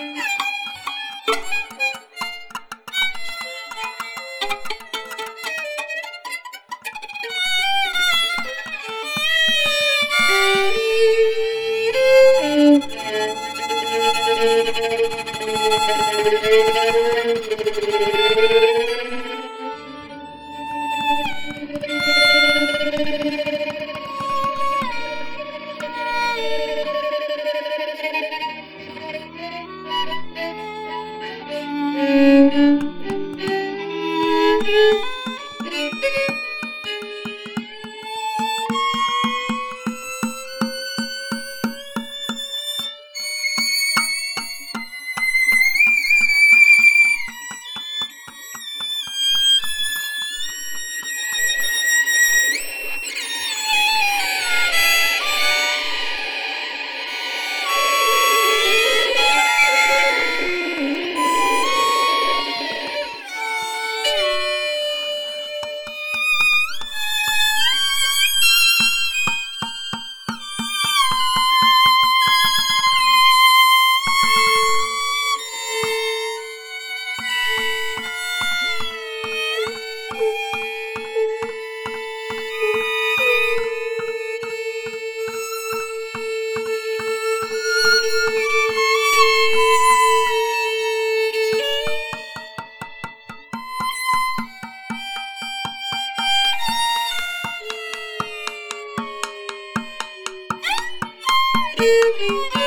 Yeah. You. Música